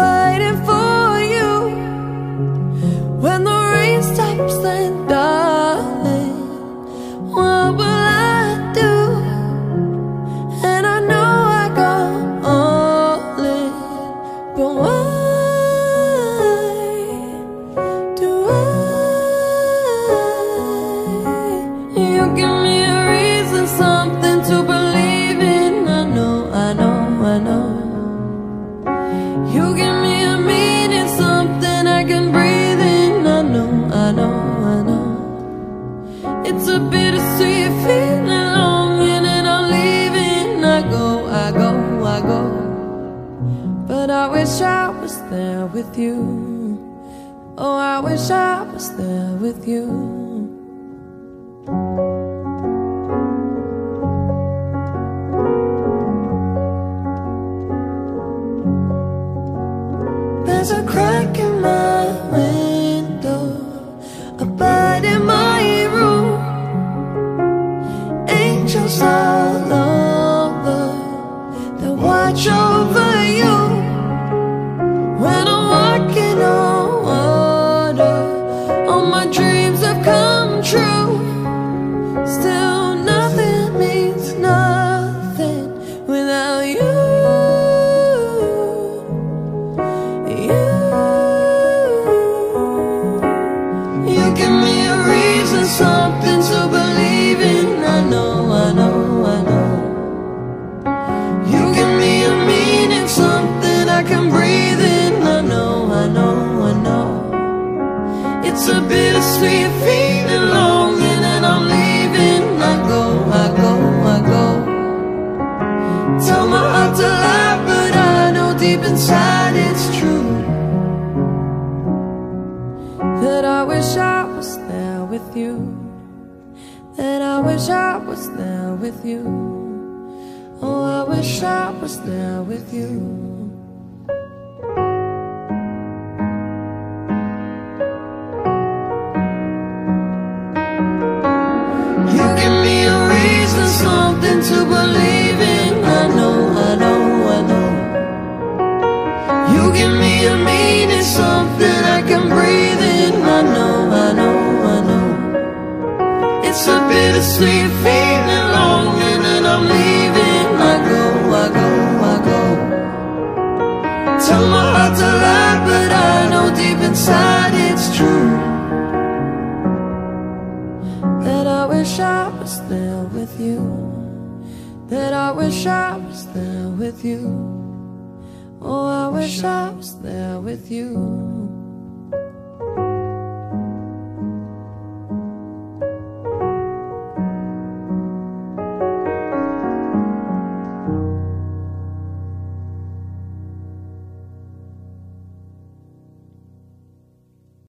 Fighting for you When the rain stops then darling What will I do? And I know I go all in But why do I? You give me a reason, something to believe in. I know, I know, I know. You give It's a bittersweet feeling, longing, and I'm leaving. I go, I go, I go. But I wish I was there with you. Oh, I wish I was there with you. There's a crack in my window, with you. Oh, I wish I was there with you. I wish I was there with you meaning, something I can breathe in. I know, I know, I know. It's a bittersweet feeling, longing, and I'm leaving. I go, I go, I go. Tell my heart to lie, but I know deep inside it's true. That I wish I was there with you. That I wish I was there with you. Wish I was there with you.